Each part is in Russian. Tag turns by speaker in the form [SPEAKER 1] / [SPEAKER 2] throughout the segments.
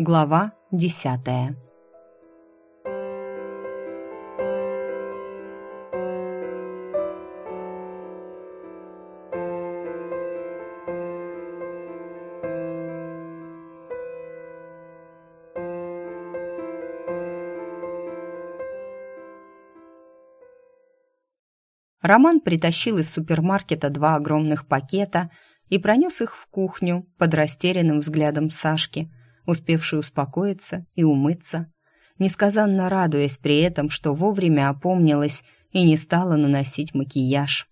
[SPEAKER 1] Глава десятая. Роман притащил из супермаркета два огромных пакета и пронес их в кухню под растерянным взглядом Сашки, успевшей успокоиться и умыться, несказанно радуясь при этом, что вовремя опомнилась и не стала наносить макияж.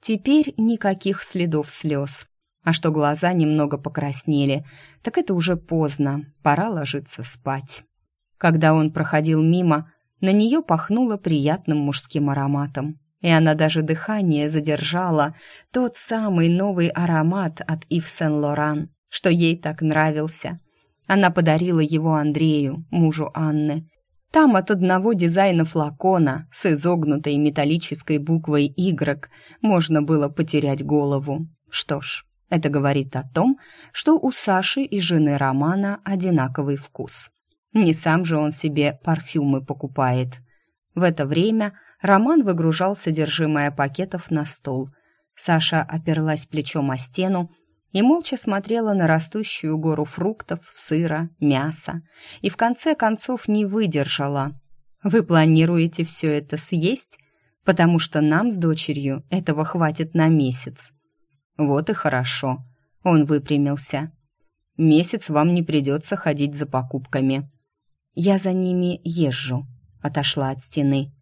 [SPEAKER 1] Теперь никаких следов слез, а что глаза немного покраснели, так это уже поздно, пора ложиться спать. Когда он проходил мимо, на нее пахнуло приятным мужским ароматом и она даже дыхание задержала, тот самый новый аромат от Ив Сен-Лоран, что ей так нравился. Она подарила его Андрею, мужу Анны. Там от одного дизайна флакона с изогнутой металлической буквой «Y» можно было потерять голову. Что ж, это говорит о том, что у Саши и жены Романа одинаковый вкус. Не сам же он себе парфюмы покупает. В это время Роман выгружал содержимое пакетов на стол. Саша оперлась плечом о стену и молча смотрела на растущую гору фруктов, сыра, мяса, и в конце концов не выдержала. «Вы планируете все это съесть? Потому что нам с дочерью этого хватит на месяц». «Вот и хорошо», — он выпрямился. «Месяц вам не придется ходить за покупками». «Я за ними езжу», — отошла от стены.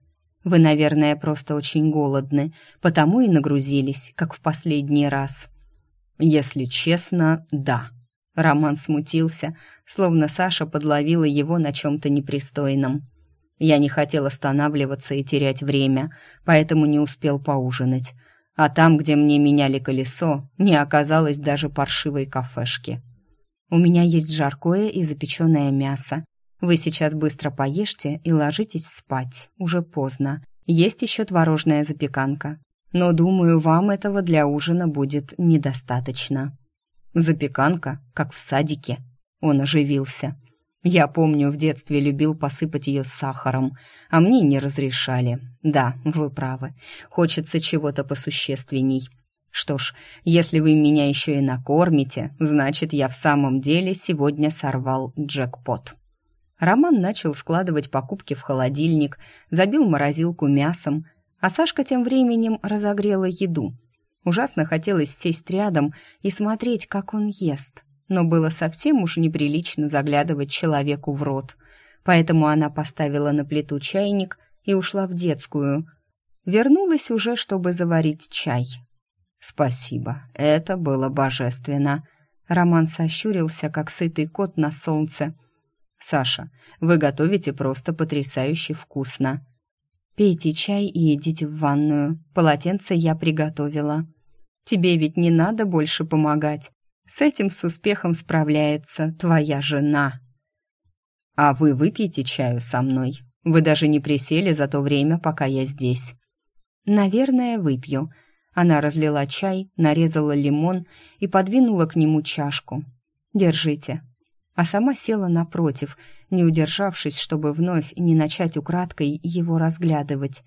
[SPEAKER 1] Вы, наверное, просто очень голодны, потому и нагрузились, как в последний раз. Если честно, да. Роман смутился, словно Саша подловила его на чем-то непристойном. Я не хотел останавливаться и терять время, поэтому не успел поужинать. А там, где мне меняли колесо, не оказалось даже паршивой кафешки. У меня есть жаркое и запеченное мясо. Вы сейчас быстро поешьте и ложитесь спать. Уже поздно. Есть еще творожная запеканка. Но, думаю, вам этого для ужина будет недостаточно. Запеканка, как в садике. Он оживился. Я помню, в детстве любил посыпать ее сахаром, а мне не разрешали. Да, вы правы. Хочется чего-то посущественней. Что ж, если вы меня еще и накормите, значит, я в самом деле сегодня сорвал джекпот. Роман начал складывать покупки в холодильник, забил морозилку мясом, а Сашка тем временем разогрела еду. Ужасно хотелось сесть рядом и смотреть, как он ест, но было совсем уж неприлично заглядывать человеку в рот. Поэтому она поставила на плиту чайник и ушла в детскую. Вернулась уже, чтобы заварить чай. «Спасибо, это было божественно». Роман сощурился, как сытый кот на солнце – Саша, вы готовите просто потрясающе вкусно. Пейте чай и идите в ванную. Полотенце я приготовила. Тебе ведь не надо больше помогать. С этим с успехом справляется твоя жена. А вы выпьете чаю со мной? Вы даже не присели за то время, пока я здесь. Наверное, выпью. Она разлила чай, нарезала лимон и подвинула к нему чашку. Держите, а сама села напротив, не удержавшись, чтобы вновь не начать украдкой его разглядывать.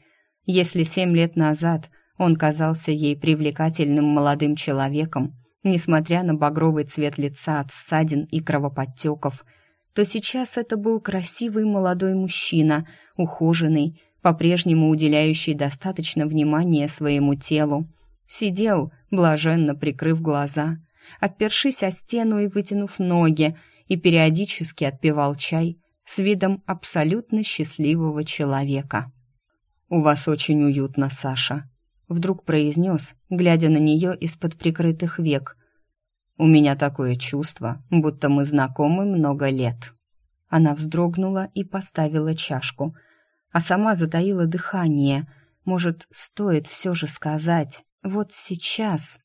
[SPEAKER 1] Если семь лет назад он казался ей привлекательным молодым человеком, несмотря на багровый цвет лица от ссадин и кровоподтеков, то сейчас это был красивый молодой мужчина, ухоженный, по-прежнему уделяющий достаточно внимания своему телу. Сидел, блаженно прикрыв глаза, опершись о стену и вытянув ноги, и периодически отпивал чай с видом абсолютно счастливого человека. «У вас очень уютно, Саша», — вдруг произнес, глядя на нее из-под прикрытых век. «У меня такое чувство, будто мы знакомы много лет». Она вздрогнула и поставила чашку, а сама затаила дыхание. Может, стоит все же сказать, вот сейчас...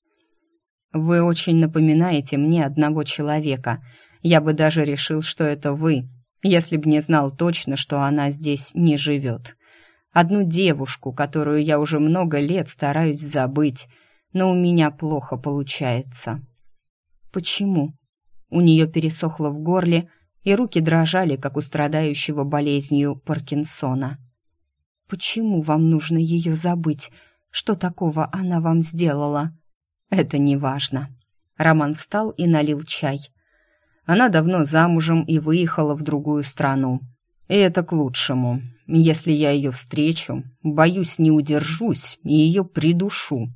[SPEAKER 1] «Вы очень напоминаете мне одного человека», я бы даже решил, что это вы, если б не знал точно, что она здесь не живет. Одну девушку, которую я уже много лет стараюсь забыть, но у меня плохо получается. Почему? У нее пересохло в горле, и руки дрожали, как у страдающего болезнью Паркинсона. «Почему вам нужно ее забыть? Что такого она вам сделала?» «Это не важно». Роман встал и налил чай. Она давно замужем и выехала в другую страну. И это к лучшему. Если я ее встречу, боюсь, не удержусь и ее придушу.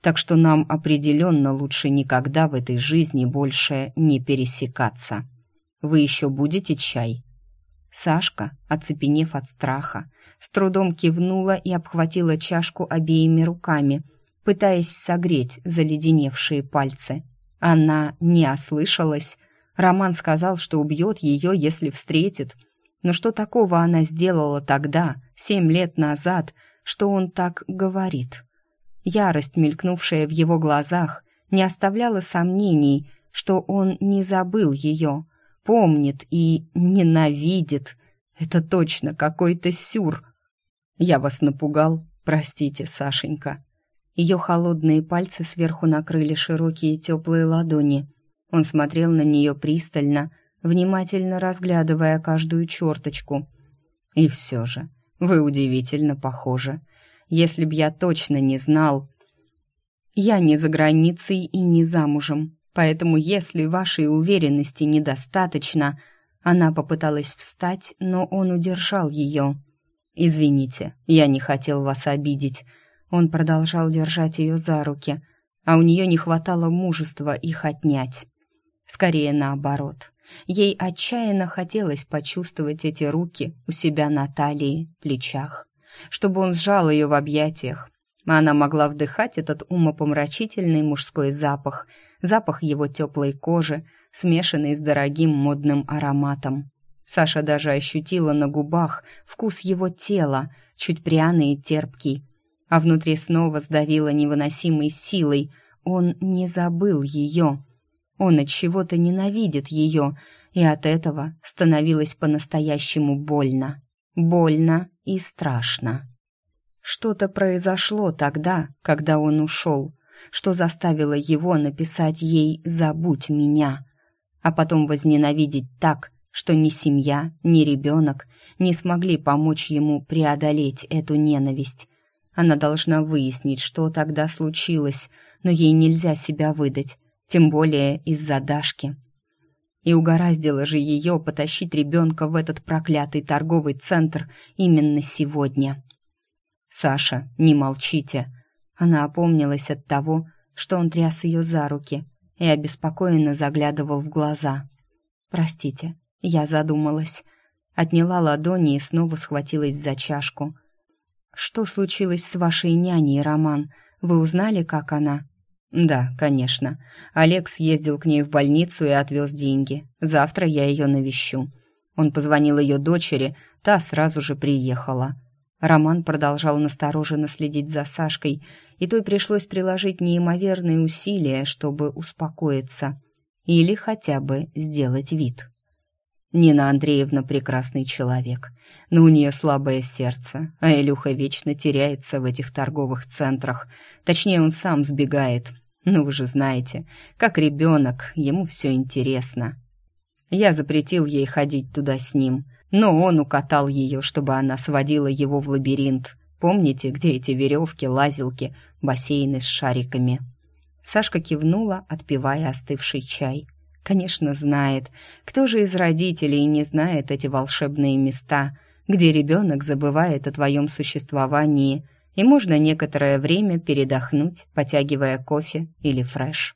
[SPEAKER 1] Так что нам определенно лучше никогда в этой жизни больше не пересекаться. Вы еще будете чай?» Сашка, оцепенев от страха, с трудом кивнула и обхватила чашку обеими руками, пытаясь согреть заледеневшие пальцы. Она не ослышалась. Роман сказал, что убьет ее, если встретит. Но что такого она сделала тогда, семь лет назад, что он так говорит? Ярость, мелькнувшая в его глазах, не оставляла сомнений, что он не забыл ее, помнит и ненавидит. Это точно какой-то сюр. Я вас напугал, простите, Сашенька. Ее холодные пальцы сверху накрыли широкие теплые ладони. Он смотрел на нее пристально, внимательно разглядывая каждую черточку. И все же, вы удивительно похожи. Если б я точно не знал... Я не за границей и не замужем, поэтому если вашей уверенности недостаточно... Она попыталась встать, но он удержал ее. «Извините, я не хотел вас обидеть». Он продолжал держать ее за руки, а у нее не хватало мужества их отнять. Скорее наоборот. Ей отчаянно хотелось почувствовать эти руки у себя на талии, плечах чтобы он сжал ее в объятиях. Она могла вдыхать этот умопомрачительный мужской запах, запах его теплой кожи, смешанный с дорогим модным ароматом. Саша даже ощутила на губах вкус его тела, чуть пряный и терпкий, а внутри снова сдавило невыносимой силой. Он не забыл ее. Он от чего-то ненавидит ее, и от этого становилось по-настоящему больно. Больно и страшно. Что-то произошло тогда, когда он ушел, что заставило его написать ей «забудь меня», а потом возненавидеть так, что ни семья, ни ребенок не смогли помочь ему преодолеть эту ненависть. Она должна выяснить, что тогда случилось, но ей нельзя себя выдать, тем более из-за Дашки. И угораздило же ее потащить ребенка в этот проклятый торговый центр именно сегодня. «Саша, не молчите!» Она опомнилась от того, что он тряс ее за руки и обеспокоенно заглядывал в глаза. «Простите, я задумалась». Отняла ладони и снова схватилась за чашку. «Что случилось с вашей няней, Роман? Вы узнали, как она?» «Да, конечно. Олег съездил к ней в больницу и отвез деньги. Завтра я ее навещу». Он позвонил ее дочери, та сразу же приехала. Роман продолжал настороженно следить за Сашкой, и той пришлось приложить неимоверные усилия, чтобы успокоиться. Или хотя бы сделать вид. Нина Андреевна прекрасный человек, но у нее слабое сердце, а Илюха вечно теряется в этих торговых центрах. Точнее, он сам сбегает, ну, вы же знаете, как ребенок, ему все интересно. Я запретил ей ходить туда с ним, но он укатал ее, чтобы она сводила его в лабиринт. Помните, где эти веревки, лазилки, бассейны с шариками?» Сашка кивнула, отпивая остывший чай. «Конечно, знает. Кто же из родителей не знает эти волшебные места, где ребенок забывает о твоем существовании и можно некоторое время передохнуть, потягивая кофе или фреш.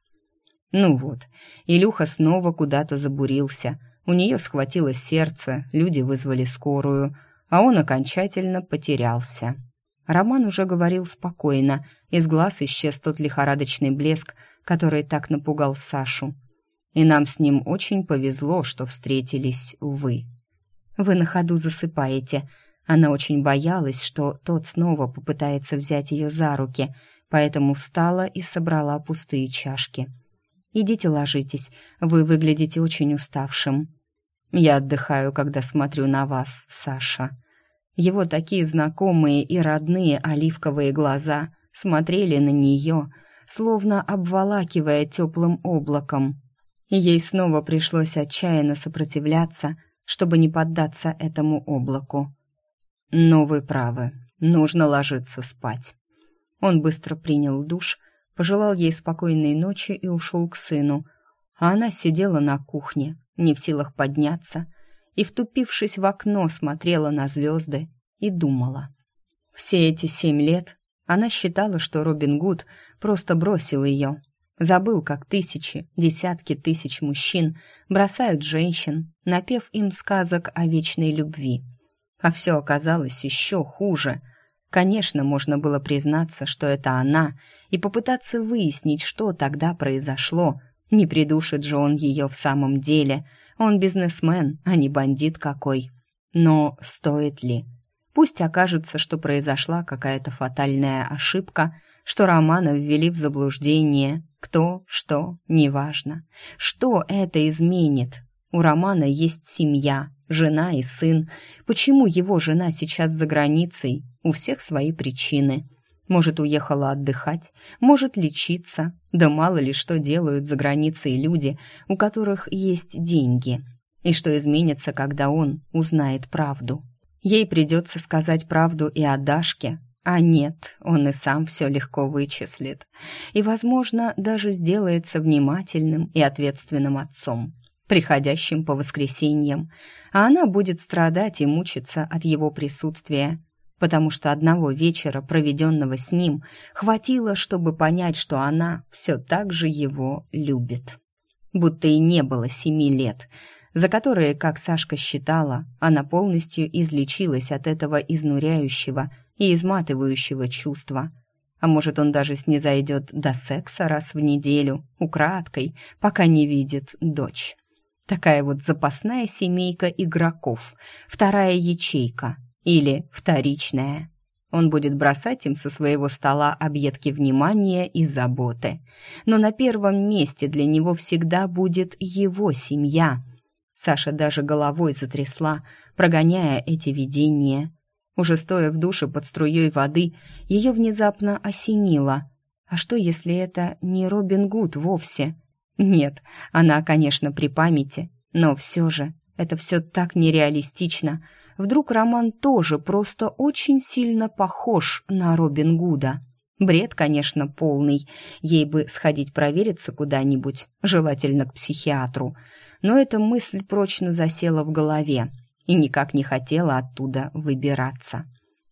[SPEAKER 1] Ну вот, Илюха снова куда-то забурился. У нее схватило сердце, люди вызвали скорую, а он окончательно потерялся. Роман уже говорил спокойно, из глаз исчез тот лихорадочный блеск, который так напугал Сашу. И нам с ним очень повезло, что встретились вы. Вы на ходу засыпаете, она очень боялась, что тот снова попытается взять ее за руки, поэтому встала и собрала пустые чашки. «Идите ложитесь, вы выглядите очень уставшим». «Я отдыхаю, когда смотрю на вас, Саша». Его такие знакомые и родные оливковые глаза смотрели на нее, словно обволакивая теплым облаком. и ей снова пришлось отчаянно сопротивляться, чтобы не поддаться этому облаку. «Но вы правы, нужно ложиться спать». Он быстро принял душ, пожелал ей спокойной ночи и ушел к сыну, а она сидела на кухне, не в силах подняться, и, втупившись в окно, смотрела на звезды и думала. Все эти семь лет она считала, что Робин Гуд просто бросил ее, забыл, как тысячи, десятки тысяч мужчин бросают женщин, напев им сказок о вечной любви. А все оказалось еще хуже. Конечно, можно было признаться, что это она, и попытаться выяснить, что тогда произошло. Не придушит же он ее в самом деле. Он бизнесмен, а не бандит какой. Но стоит ли? Пусть окажется, что произошла какая-то фатальная ошибка, что Романа ввели в заблуждение. Кто, что, неважно. Что это изменит? У Романа есть семья, жена и сын. Почему его жена сейчас за границей? У всех свои причины. Может, уехала отдыхать, может, лечиться. Да мало ли что делают за границей люди, у которых есть деньги. И что изменится, когда он узнает правду. Ей придется сказать правду и о Дашке, а нет, он и сам все легко вычислит. И, возможно, даже сделается внимательным и ответственным отцом, приходящим по воскресеньям, а она будет страдать и мучиться от его присутствия, потому что одного вечера, проведенного с ним, хватило, чтобы понять, что она все так же его любит. Будто и не было семи лет — за которые, как Сашка считала, она полностью излечилась от этого изнуряющего и изматывающего чувства. А может, он даже снизойдет до секса раз в неделю, украдкой, пока не видит дочь. Такая вот запасная семейка игроков, вторая ячейка или вторичная. Он будет бросать им со своего стола объедки внимания и заботы. Но на первом месте для него всегда будет его семья — Саша даже головой затрясла, прогоняя эти видения. Уже стоя в душе под струей воды, ее внезапно осенило. А что, если это не Робин Гуд вовсе? Нет, она, конечно, при памяти, но все же это все так нереалистично. Вдруг Роман тоже просто очень сильно похож на Робин Гуда. Бред, конечно, полный. Ей бы сходить провериться куда-нибудь, желательно к психиатру но эта мысль прочно засела в голове и никак не хотела оттуда выбираться.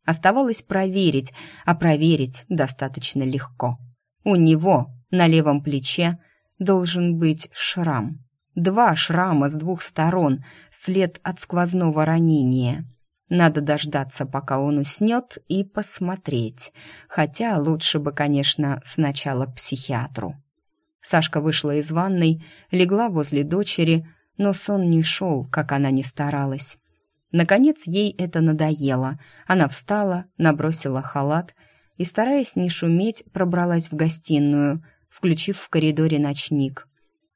[SPEAKER 1] Оставалось проверить, а проверить достаточно легко. У него на левом плече должен быть шрам. Два шрама с двух сторон, след от сквозного ранения. Надо дождаться, пока он уснет, и посмотреть. Хотя лучше бы, конечно, сначала к психиатру. Сашка вышла из ванной, легла возле дочери, но сон не шел, как она ни старалась. Наконец ей это надоело. Она встала, набросила халат и, стараясь не шуметь, пробралась в гостиную, включив в коридоре ночник.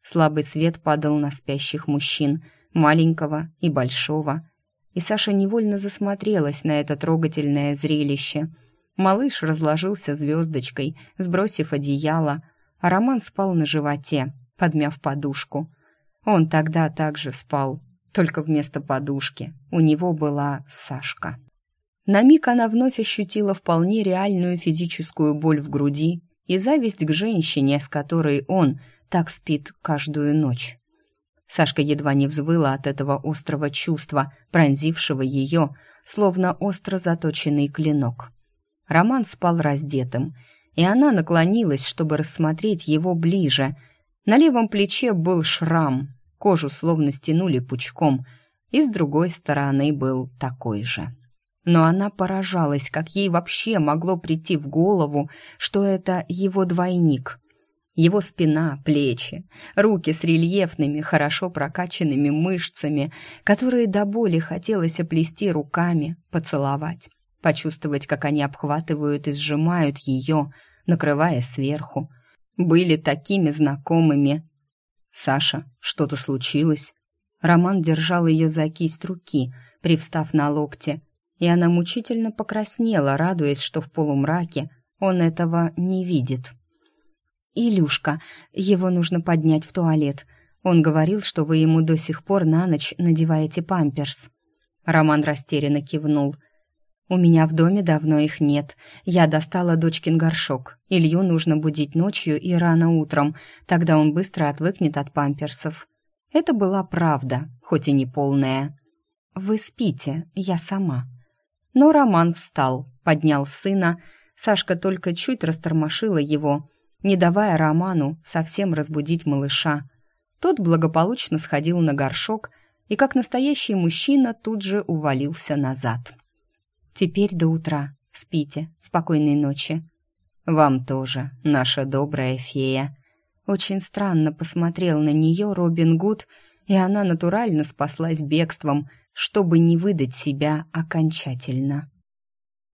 [SPEAKER 1] Слабый свет падал на спящих мужчин, маленького и большого. И Саша невольно засмотрелась на это трогательное зрелище. Малыш разложился звездочкой, сбросив одеяло, а Роман спал на животе, подмяв подушку. Он тогда также спал, только вместо подушки у него была Сашка. На миг она вновь ощутила вполне реальную физическую боль в груди и зависть к женщине, с которой он так спит каждую ночь. Сашка едва не взвыла от этого острого чувства, пронзившего ее, словно остро заточенный клинок. Роман спал раздетым, и она наклонилась, чтобы рассмотреть его ближе. На левом плече был шрам, кожу словно стянули пучком, и с другой стороны был такой же. Но она поражалась, как ей вообще могло прийти в голову, что это его двойник. Его спина, плечи, руки с рельефными, хорошо прокачанными мышцами, которые до боли хотелось оплести руками, поцеловать, почувствовать, как они обхватывают и сжимают ее, накрывая сверху, были такими знакомыми. «Саша, что-то случилось?» Роман держал ее за кисть руки, привстав на локте, и она мучительно покраснела, радуясь, что в полумраке он этого не видит. «Илюшка, его нужно поднять в туалет. Он говорил, что вы ему до сих пор на ночь надеваете памперс». Роман растерянно кивнул. «У меня в доме давно их нет. Я достала дочкин горшок. Илью нужно будить ночью и рано утром, тогда он быстро отвыкнет от памперсов». Это была правда, хоть и не полная. «Вы спите, я сама». Но Роман встал, поднял сына. Сашка только чуть растормошила его, не давая Роману совсем разбудить малыша. Тот благополучно сходил на горшок и, как настоящий мужчина, тут же увалился назад. «Теперь до утра. Спите. Спокойной ночи». «Вам тоже, наша добрая фея». Очень странно посмотрел на нее Робин Гуд, и она натурально спаслась бегством, чтобы не выдать себя окончательно.